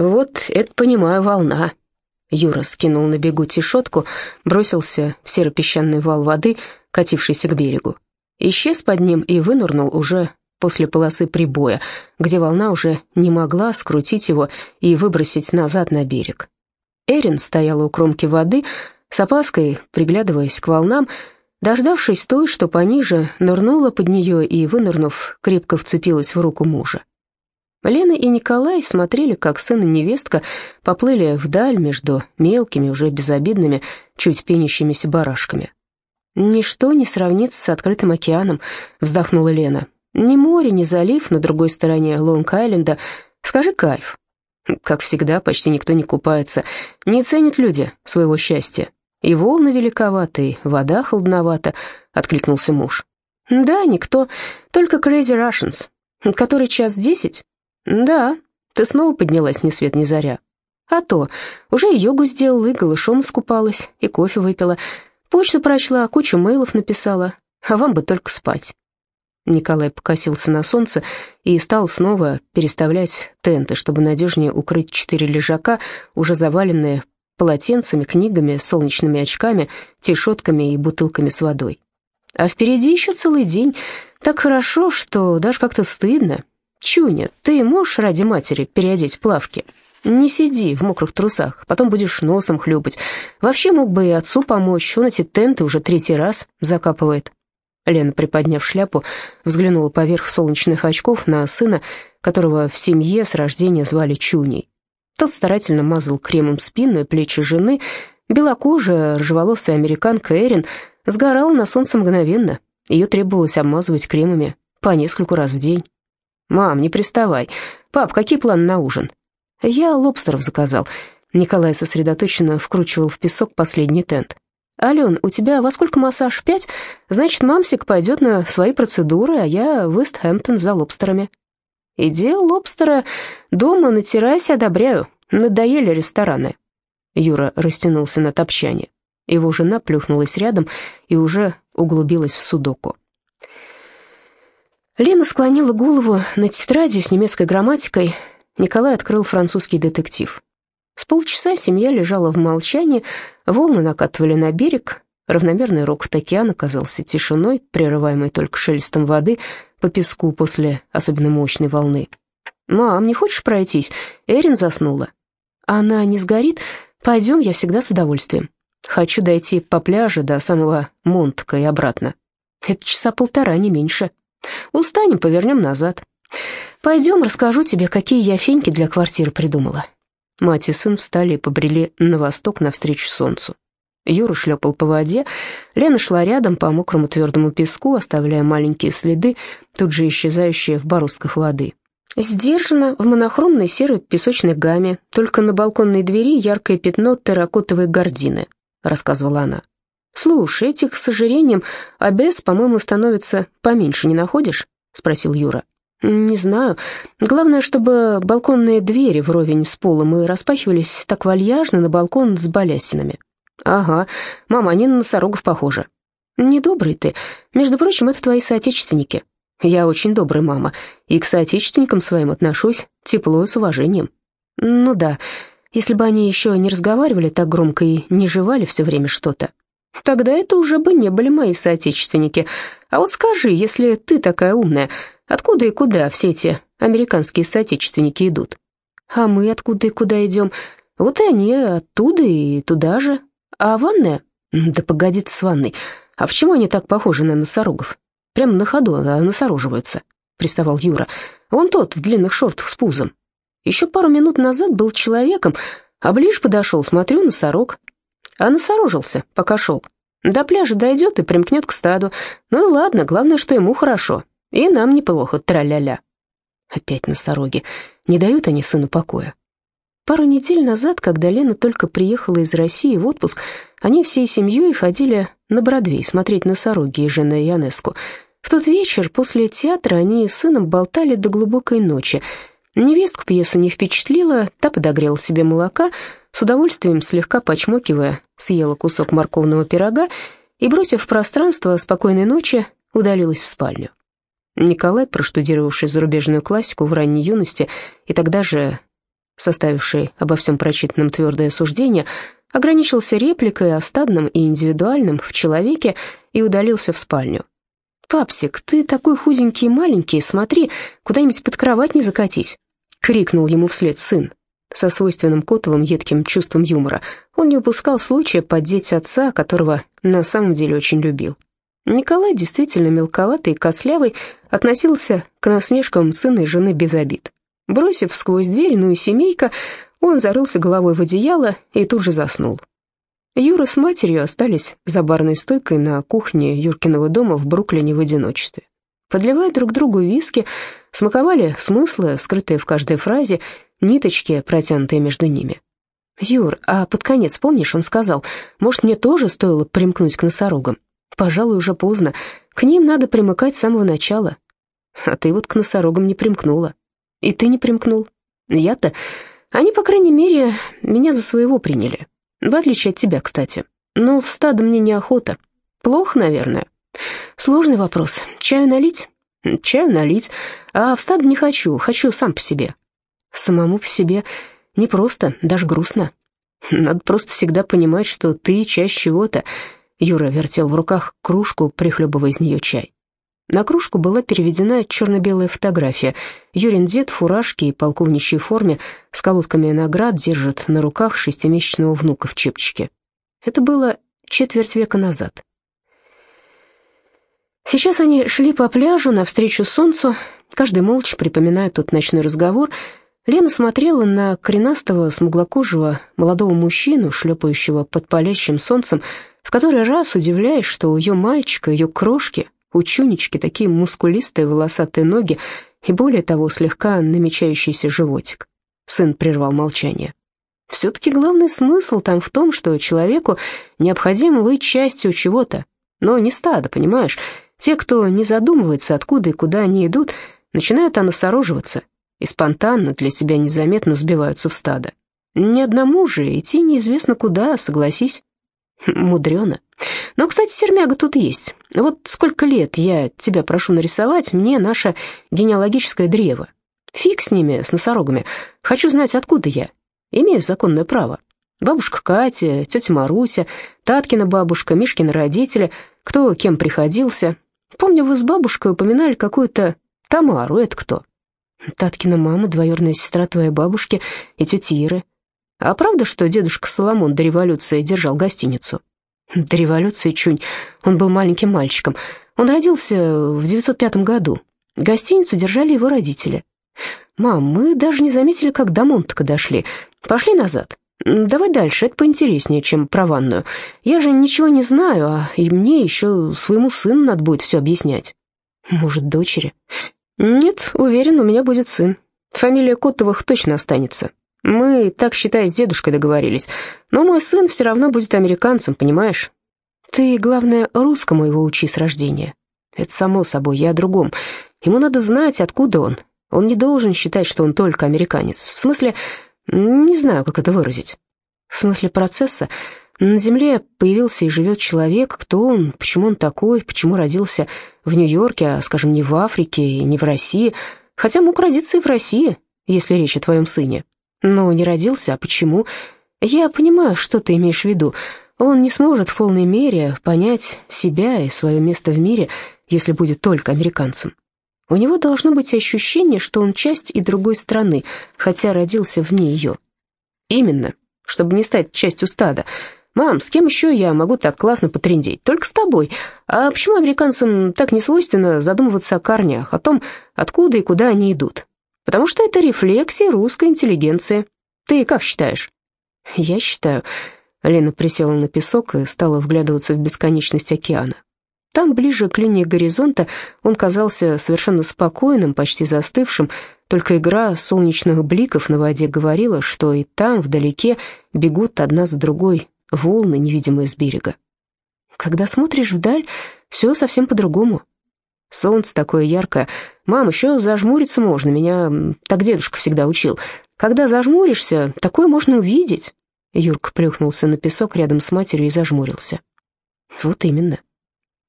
Вот это, понимаю, волна. Юра скинул на бегу тишотку, бросился в серо-песчаный вал воды, катившийся к берегу. Исчез под ним и вынырнул уже после полосы прибоя, где волна уже не могла скрутить его и выбросить назад на берег. Эрин стояла у кромки воды, с опаской, приглядываясь к волнам, дождавшись той, что пониже, нырнула под нее и, вынырнув, крепко вцепилась в руку мужа. Лена и Николай смотрели, как сын и невестка поплыли вдаль между мелкими, уже безобидными, чуть пенящимися барашками. «Ничто не сравнится с открытым океаном», — вздохнула Лена. «Ни море, ни залив на другой стороне Лонг-Айленда. Скажи кайф». Как всегда, почти никто не купается. Не ценят люди своего счастья. И волны великоваты, и вода холодновата, — откликнулся муж. «Да, никто, только Crazy Russians. Который час десять?» «Да, ты снова поднялась ни свет ни заря». «А то, уже йогу сделала, и голышом искупалась, и кофе выпила, почту прочла, кучу мейлов написала, а вам бы только спать». Николай покосился на солнце и стал снова переставлять тенты, чтобы надежнее укрыть четыре лежака, уже заваленные полотенцами, книгами, солнечными очками, тишотками и бутылками с водой. А впереди еще целый день. Так хорошо, что даже как-то стыдно. Чуня, ты можешь ради матери переодеть плавки? Не сиди в мокрых трусах, потом будешь носом хлюпать. Вообще мог бы и отцу помочь, он эти тенты уже третий раз закапывает. Лена, приподняв шляпу, взглянула поверх солнечных очков на сына, которого в семье с рождения звали Чуней. Тот старательно мазал кремом спину и плечи жены. Белокожая, рыжеволосая американка Эрин сгорала на солнце мгновенно. Ее требовалось обмазывать кремами по нескольку раз в день. «Мам, не приставай. Пап, какие планы на ужин?» «Я лобстеров заказал». Николай сосредоточенно вкручивал в песок последний тент. «Ален, у тебя во сколько массаж? Пять? Значит, мамсик пойдет на свои процедуры, а я в Вестхэмптон за лобстерами». «Идея лобстера дома на террасе одобряю. Надоели рестораны». Юра растянулся на топчане. Его жена плюхнулась рядом и уже углубилась в судоку. Лена склонила голову над тетрадью с немецкой грамматикой. Николай открыл французский детектив. С полчаса семья лежала в молчании, волны накатывали на берег, равномерный рокот океана казался тишиной, прерываемой только шелестом воды по песку после особенно мощной волны. «Мам, не хочешь пройтись?» Эрин заснула. «Она не сгорит? Пойдем, я всегда с удовольствием. Хочу дойти по пляжу до самого Монтка и обратно. Это часа полтора, не меньше. Устанем, повернем назад. Пойдем, расскажу тебе, какие я феньки для квартиры придумала». Мать и сын встали и побрели на восток навстречу солнцу. Юра шлепал по воде, Лена шла рядом по мокрому твердому песку, оставляя маленькие следы, тут же исчезающие в бороздках воды. Сдержанно, в монохромной серой песочной гамме, только на балконной двери яркое пятно терракотовой гардины, рассказывала она. «Слушай, этих с ожирением обез, по-моему, становится поменьше, не находишь?» — спросил Юра. «Не знаю. Главное, чтобы балконные двери вровень с полом и распахивались так вальяжно на балкон с балясинами». «Ага. Мама, они на носорогов похожи». «Недобрый ты. Между прочим, это твои соотечественники». «Я очень добрый, мама, и к соотечественникам своим отношусь тепло и с уважением». «Ну да, если бы они еще не разговаривали так громко и не жевали все время что-то, тогда это уже бы не были мои соотечественники. А вот скажи, если ты такая умная, Откуда и куда все эти американские соотечественники идут? А мы откуда и куда идем? Вот и они оттуда и туда же. А ванная? Да погоди с ванной. А почему они так похожи на носорогов? Прямо на ходу носороживаются, приставал Юра. Вон тот в длинных шортах с пузом. Еще пару минут назад был человеком, а ближе подошел, смотрю, носорог. А носорожился, пока шел. До пляжа дойдет и примкнет к стаду. Ну и ладно, главное, что ему хорошо. И нам неплохо, траля-ля. Опять носороги. Не дают они сыну покоя. Пару недель назад, когда Лена только приехала из России в отпуск, они всей семьей ходили на Бродвей смотреть носороги и жены Янеску. В тот вечер после театра они с сыном болтали до глубокой ночи. Невестку пьеса не впечатлила, та подогрела себе молока, с удовольствием слегка почмокивая, съела кусок морковного пирога и, бросив в пространство спокойной ночи, удалилась в спальню. Николай, проштудировавший зарубежную классику в ранней юности и тогда же составивший обо всем прочитанном твердое суждение, ограничился репликой о стадном и индивидуальном в человеке и удалился в спальню. «Папсик, ты такой худенький и маленький, смотри, куда-нибудь под кровать не закатись!» — крикнул ему вслед сын. Со свойственным котовым едким чувством юмора он не упускал случая поддеть отца, которого на самом деле очень любил. Николай, действительно мелковатый и кослявый, относился к насмешкам сына и жены без обид. Бросив сквозь дверь, ну и семейка, он зарылся головой в одеяло и тут же заснул. Юра с матерью остались за барной стойкой на кухне Юркиного дома в Бруклине в одиночестве. Подливая друг другу виски, смаковали смыслы, скрытые в каждой фразе, ниточки, протянутые между ними. «Юр, а под конец, помнишь, он сказал, может, мне тоже стоило примкнуть к носорогам? Пожалуй, уже поздно. К ним надо примыкать с самого начала. А ты вот к носорогам не примкнула. И ты не примкнул. Я-то... Они, по крайней мере, меня за своего приняли. В отличие от тебя, кстати. Но в стадо мне неохота. Плохо, наверное. Сложный вопрос. Чаю налить? Чаю налить. А в стадо не хочу, хочу сам по себе. Самому по себе непросто, даже грустно. Надо просто всегда понимать, что ты часть чего-то. Юра вертел в руках кружку, прихлебывая из нее чай. На кружку была переведена черно-белая фотография. Юрин дед в фуражке и полковничьей форме с колодками наград держит на руках шестимесячного внука в чепчике. Это было четверть века назад. Сейчас они шли по пляжу навстречу солнцу, каждый молча припоминая тот ночной разговор. Лена смотрела на коренастого, смуглокожего молодого мужчину, шлепающего под палящим солнцем, в который раз удивляясь, что у ее мальчика, ее крошки у Чунечки такие мускулистые волосатые ноги и, более того, слегка намечающийся животик. Сын прервал молчание. Все-таки главный смысл там в том, что человеку необходимо быть частью чего-то, но не стада, понимаешь? Те, кто не задумывается, откуда и куда они идут, начинают оносороживаться и спонтанно для себя незаметно сбиваются в стадо. Ни одному же идти неизвестно куда, согласись. Мудрено. Но, кстати, сермяга тут есть. Вот сколько лет я тебя прошу нарисовать мне наше генеалогическое древо. Фиг с ними, с носорогами. Хочу знать, откуда я. Имею законное право. Бабушка Катя, тетя Маруся, Таткина бабушка, Мишкины родители, кто кем приходился. Помню, вы с бабушкой упоминали какую-то Тамару, это кто? Таткина мама, двоюродная сестра твоей бабушки и тети Иры. А правда, что дедушка Соломон до революции держал гостиницу? До революции, Чунь, он был маленьким мальчиком. Он родился в 905 году. Гостиницу держали его родители. «Мам, мы даже не заметили, как до Монтака дошли. Пошли назад. Давай дальше, это поинтереснее, чем про ванную. Я же ничего не знаю, а и мне еще своему сыну надо будет все объяснять». «Может, дочери?» «Нет, уверен, у меня будет сын. Фамилия Котовых точно останется. Мы, так считай, с дедушкой договорились. Но мой сын все равно будет американцем, понимаешь? Ты, главное, русскому его учи с рождения. Это само собой, я о другом. Ему надо знать, откуда он. Он не должен считать, что он только американец. В смысле, не знаю, как это выразить. В смысле процесса, на Земле появился и живет человек, кто он, почему он такой, почему родился в Нью-Йорке, а, скажем, не в Африке не в России, хотя мог родиться и в России, если речь о твоем сыне. Но не родился, а почему? Я понимаю, что ты имеешь в виду. Он не сможет в полной мере понять себя и свое место в мире, если будет только американцем. У него должно быть ощущение, что он часть и другой страны, хотя родился вне ее. Именно, чтобы не стать частью стада. «Мам, с кем еще я могу так классно потрендеть? Только с тобой. А почему американцам так не свойственно задумываться о корнях, о том, откуда и куда они идут? Потому что это рефлексия русской интеллигенции. Ты как считаешь?» «Я считаю...» Лена присела на песок и стала вглядываться в бесконечность океана. Там, ближе к линии горизонта, он казался совершенно спокойным, почти застывшим, только игра солнечных бликов на воде говорила, что и там, вдалеке, бегут одна за другой волны, невидимые с берега. Когда смотришь вдаль, все совсем по-другому. Солнце такое яркое. Мам, еще зажмуриться можно, меня так дедушка всегда учил. Когда зажмуришься, такое можно увидеть. Юрка плюхнулся на песок рядом с матерью и зажмурился. Вот именно.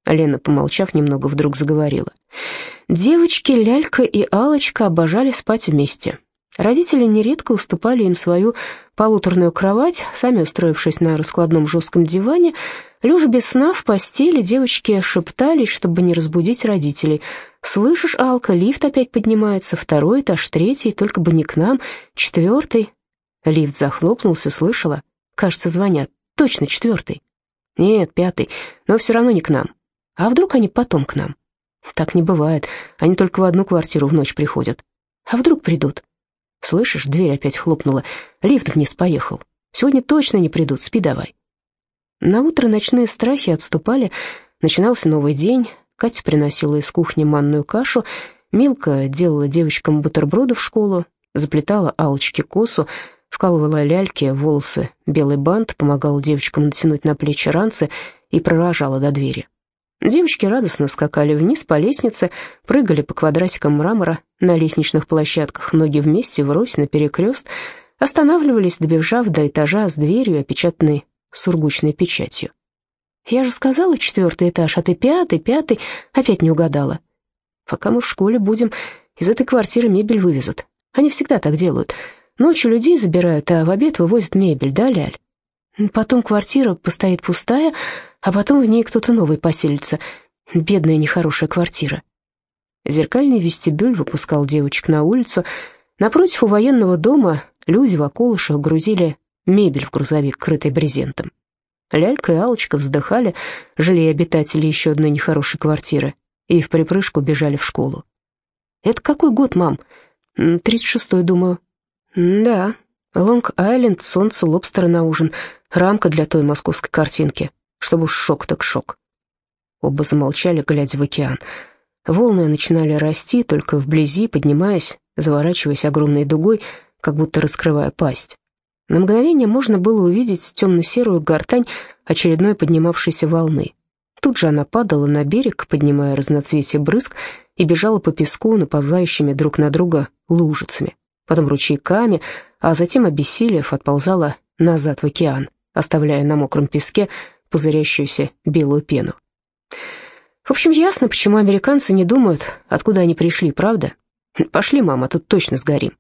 Лена, помолчав немного, вдруг заговорила. Девочки Лялька и алочка обожали спать вместе. Родители нередко уступали им свою полуторную кровать, сами устроившись на раскладном жестком диване. Лежа без сна в постели, девочки шептались, чтобы не разбудить родителей. «Слышишь, Алка, лифт опять поднимается, второй этаж, третий, только бы не к нам, четвертый». Лифт захлопнулся, слышала? Кажется, звонят. Точно, четвертый. Нет, пятый, но все равно не к нам. А вдруг они потом к нам? Так не бывает, они только в одну квартиру в ночь приходят. А вдруг придут? Слышишь, дверь опять хлопнула, лифт вниз поехал. Сегодня точно не придут, спи давай. На утро ночные страхи отступали, начинался новый день. Катя приносила из кухни манную кашу, Милка делала девочкам бутерброды в школу, заплетала Алочке косу, вкалывала ляльки, волосы, белый бант, помогала девочкам натянуть на плечи ранцы и провожала до двери. Девочки радостно скакали вниз по лестнице, прыгали по квадратикам мрамора на лестничных площадках, ноги вместе, врозь, наперекрест, останавливались, добежав до этажа с дверью, опечатанной сургучной печатью. «Я же сказала четвертый этаж, а ты пятый, пятый, опять не угадала. Пока мы в школе будем, из этой квартиры мебель вывезут. Они всегда так делают. Ночью людей забирают, а в обед вывозят мебель, да, Ляль? Потом квартира постоит пустая, а потом в ней кто-то новый поселится. Бедная нехорошая квартира. Зеркальный вестибюль выпускал девочек на улицу. Напротив у военного дома люди в околышах грузили мебель в грузовик, крытый брезентом. Лялька и Алочка вздыхали, жалея обитателей еще одной нехорошей квартиры, и в припрыжку бежали в школу. «Это какой год, мам?» «Тридцать шестой, думаю». «Да, Лонг-Айленд, солнце, лобстеры на ужин, рамка для той московской картинки, чтобы уж шок так шок». Оба замолчали, глядя в океан. Волны начинали расти, только вблизи, поднимаясь, заворачиваясь огромной дугой, как будто раскрывая пасть. На мгновение можно было увидеть темно-серую гортань очередной поднимавшейся волны. Тут же она падала на берег, поднимая разноцветие брызг, и бежала по песку, наползающими друг на друга лужицами, потом ручейками, а затем, обессилев, отползала назад в океан, оставляя на мокром песке пузырящуюся белую пену. В общем, ясно, почему американцы не думают, откуда они пришли, правда? Пошли, мама, тут точно сгорим.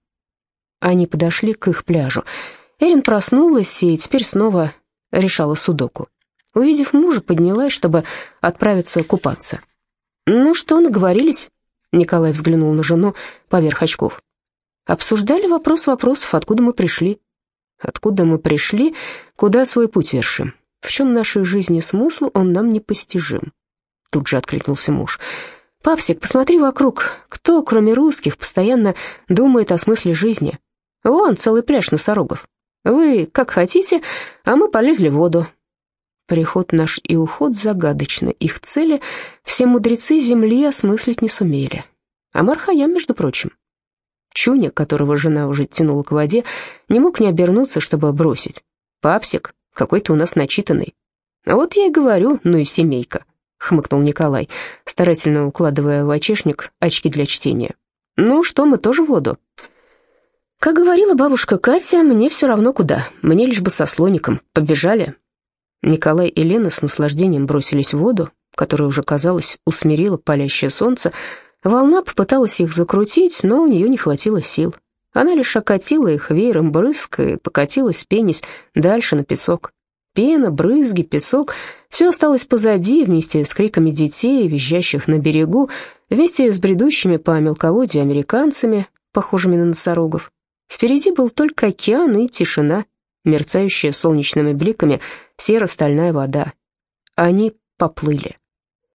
Они подошли к их пляжу. Эрин проснулась и теперь снова решала судоку. Увидев мужа, поднялась, чтобы отправиться купаться. «Ну что, наговорились?» Николай взглянул на жену поверх очков. «Обсуждали вопрос вопросов, откуда мы пришли?» «Откуда мы пришли, куда свой путь вершим? В чем нашей жизни смысл, он нам непостижим?» Тут же откликнулся муж. «Папсик, посмотри вокруг. Кто, кроме русских, постоянно думает о смысле жизни? Вон целый пляж носорогов. Вы как хотите, а мы полезли в воду. Приход наш и уход загадочны. Их цели все мудрецы земли осмыслить не сумели. А Мархаям, между прочим. Чуня, которого жена уже тянула к воде, не мог не обернуться, чтобы бросить. «Папсик, какой ты у нас начитанный». «А вот я и говорю, ну и семейка» хмыкнул Николай, старательно укладывая в очешник очки для чтения. «Ну что, мы тоже в воду?» «Как говорила бабушка Катя, мне все равно куда, мне лишь бы со слоником. Побежали?» Николай и Лена с наслаждением бросились в воду, которая уже, казалось, усмирила палящее солнце. Волна попыталась их закрутить, но у нее не хватило сил. Она лишь окатила их веером брызг и покатилась, пенись, дальше на песок. Пена, брызги, песок — все осталось позади, вместе с криками детей, визжащих на берегу, вместе с бредущими по мелководью американцами, похожими на носорогов. Впереди был только океан и тишина, мерцающая солнечными бликами серо-стальная вода. Они поплыли.